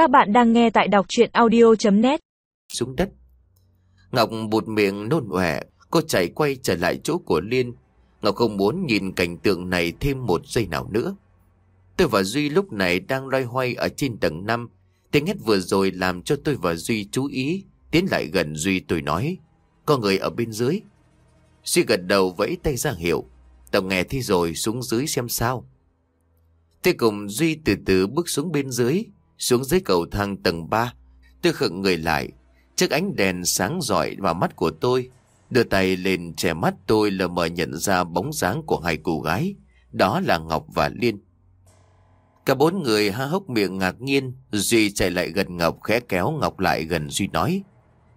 Các bạn đang nghe tại đọc chuyện audio.net Xuống đất. Ngọc bụt miệng nôn ọe, Cô chạy quay trở lại chỗ của Liên. Ngọc không muốn nhìn cảnh tượng này thêm một giây nào nữa. Tôi và Duy lúc này đang loay hoay ở trên tầng 5 Tiếng hét vừa rồi làm cho tôi và Duy chú ý, Tiến lại gần Duy tôi nói, Có người ở bên dưới. Duy gật đầu vẫy tay ra hiệu Tao nghe thi rồi, xuống dưới xem sao. Tôi cùng Duy từ từ bước xuống bên dưới. Xuống dưới cầu thang tầng 3 Tôi khựng người lại, Trước ánh đèn sáng rọi vào mắt của tôi, Đưa tay lên che mắt tôi lờ mờ nhận ra bóng dáng của hai cô gái, Đó là Ngọc và Liên. Cả bốn người há hốc miệng ngạc nhiên, Duy chạy lại gần Ngọc, khẽ kéo Ngọc lại gần Duy nói,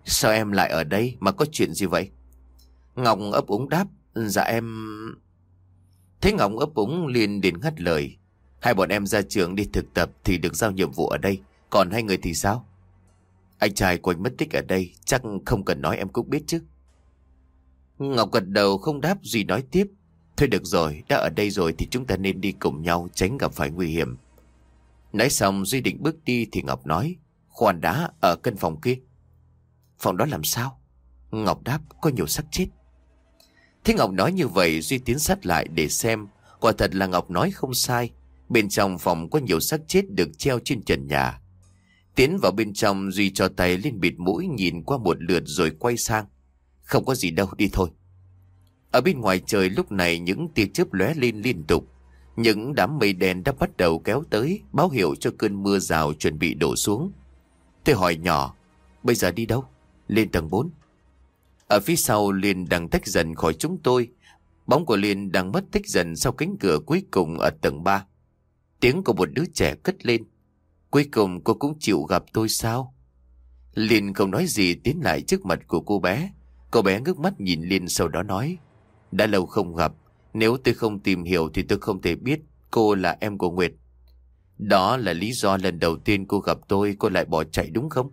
Sao em lại ở đây? Mà có chuyện gì vậy? Ngọc ấp úng đáp Dạ em Thấy Ngọc ấp úng liền đến ngắt lời Hai bọn em ra trường đi thực tập Thì được giao nhiệm vụ ở đây Còn hai người thì sao Anh trai của anh mất tích ở đây Chắc không cần nói em cũng biết chứ Ngọc gật đầu không đáp Duy nói tiếp Thôi được rồi, đã ở đây rồi thì chúng ta nên đi cùng nhau tránh gặp phải nguy hiểm. Nói xong Duy định bước đi thì Ngọc nói Khoan đã, ở căn phòng kia. Phòng đó làm sao? Ngọc đáp có nhiều xác chết. Thế Ngọc nói như vậy Duy tiến sát lại để xem Quả thật là Ngọc nói không sai Bên trong phòng có nhiều xác chết được treo trên trần nhà. Tiến vào bên trong Duy cho tay lên bịt mũi nhìn qua một lượt rồi quay sang. Không có gì đâu, đi thôi. Ở bên ngoài trời lúc này những tia chớp lóe lên liên tục. Những đám mây đen đã bắt đầu kéo tới, Báo hiệu cho cơn mưa rào chuẩn bị đổ xuống. Tôi hỏi nhỏ, Bây giờ đi đâu? Lên tầng 4 Ở phía sau, Liên đang tách dần khỏi chúng tôi. Bóng của Liên đang mất tích dần sau cánh cửa cuối cùng ở tầng 3 Tiếng của một đứa trẻ cất lên. Cuối cùng cô cũng chịu gặp tôi sao? Liên không nói gì tiến lại trước mặt của cô bé. Cô bé ngước mắt nhìn Liên sau đó nói. Đã lâu không gặp. Nếu tôi không tìm hiểu thì tôi không thể biết cô là em của Nguyệt. Đó là lý do lần đầu tiên cô gặp tôi, cô lại bỏ chạy đúng không?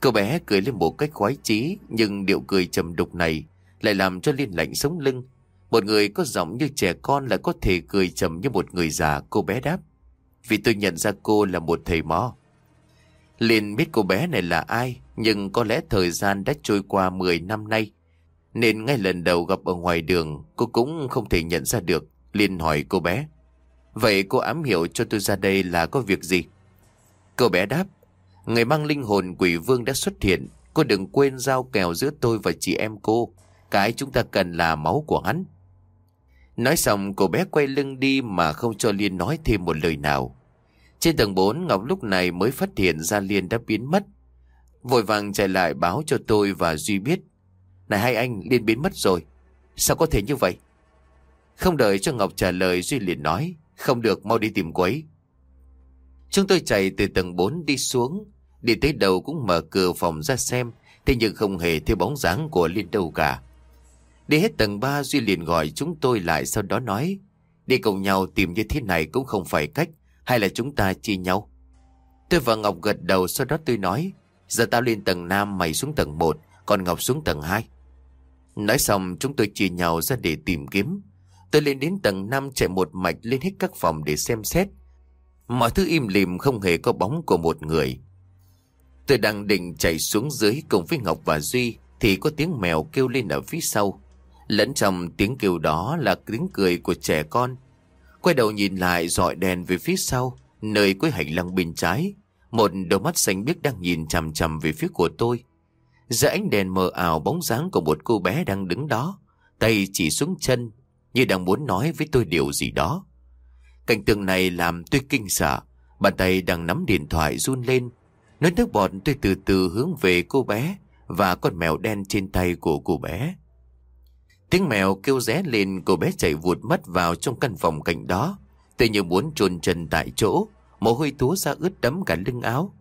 Cô bé cười lên một cách khoái chí, nhưng điệu cười trầm đục này lại làm cho Liên lạnh sống lưng. Một người có giọng như trẻ con lại có thể cười trầm như một người già, cô bé đáp. Vì tôi nhận ra cô là một thầy mò. Liền biết cô bé này là ai, nhưng có lẽ thời gian đã trôi qua 10 năm nay. Nên ngay lần đầu gặp ở ngoài đường, cô cũng không thể nhận ra được. Liên hỏi cô bé. Vậy cô ám hiểu cho tôi ra đây là có việc gì? Cô bé đáp. Người mang linh hồn quỷ vương đã xuất hiện. Cô đừng quên giao kèo giữa tôi và chị em cô. Cái chúng ta cần là máu của hắn. Nói xong cô bé quay lưng đi mà không cho Liên nói thêm một lời nào. Trên tầng 4 Ngọc lúc này mới phát hiện ra Liên đã biến mất. Vội vàng chạy lại báo cho tôi và Duy biết. Này hai anh, Liên biến mất rồi. Sao có thể như vậy? Không đợi cho Ngọc trả lời Duy liền nói. Không được, mau đi tìm quấy. Chúng tôi chạy từ tầng 4 đi xuống. Đi tới đầu cũng mở cửa phòng ra xem. Thế nhưng không hề thấy bóng dáng của Liên đâu cả. Đi hết tầng 3 Duy liền gọi chúng tôi lại sau đó nói, Đi cùng nhau tìm như thế này cũng không phải cách, Hay là chúng ta chia nhau? Tôi và Ngọc gật đầu sau đó tôi nói, Giờ tao lên tầng Nam, mày xuống tầng 1 Còn Ngọc xuống tầng 2 Nói xong, chúng tôi chia nhau ra để tìm kiếm. Tôi lên đến tầng 5 chạy một mạch lên hết các phòng để xem xét. Mọi thứ im lìm, không hề có bóng của một người. Tôi đang định chạy xuống dưới cùng với Ngọc và Duy, Thì có tiếng mèo kêu lên ở phía sau. Lẫn trong tiếng kêu đó là tiếng cười của trẻ con. Quay đầu nhìn lại dọi đèn về phía sau, nơi cuối hành lang bên trái. Một đôi mắt xanh biếc đang nhìn chằm chằm về phía của tôi. Giữa ánh đèn mờ ảo bóng dáng của một cô bé đang đứng đó, tay chỉ xuống chân, như đang muốn nói với tôi điều gì đó. Cảnh tượng này làm tôi kinh sợ, bàn tay đang nắm điện thoại run lên. Nước nước bọt tôi từ từ hướng về cô bé và con mèo đen trên tay của cô bé. Tiếng mèo kêu ré lên cô bé chạy vụt mất vào trong căn phòng cạnh đó. Tuy như muốn trồn chân tại chỗ, mồ hôi túa ra ướt đẫm cả lưng áo.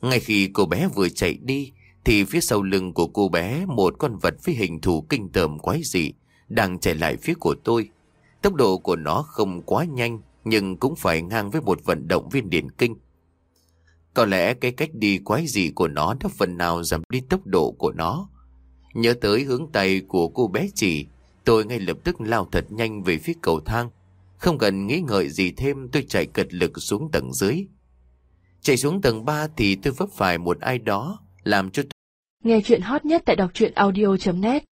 Ngay khi cô bé vừa chạy đi, thì phía sau lưng của cô bé một con vật với hình thù kinh tởm quái dị đang chạy lại phía của tôi. Tốc độ của nó không quá nhanh, nhưng cũng phải ngang với một vận động viên điển kinh. Có lẽ cái cách đi quái dị của nó đã phần nào giảm đi tốc độ của nó. Nhớ tới hướng tay của cô bé chỉ, tôi ngay lập tức lao thật nhanh về phía cầu thang. Không cần nghĩ ngợi gì thêm tôi chạy cật lực xuống tầng dưới. Chạy xuống tầng 3 thì tôi vấp phải một ai đó Làm cho Nghe chuyện hot nhất tại đọc truyện audio.net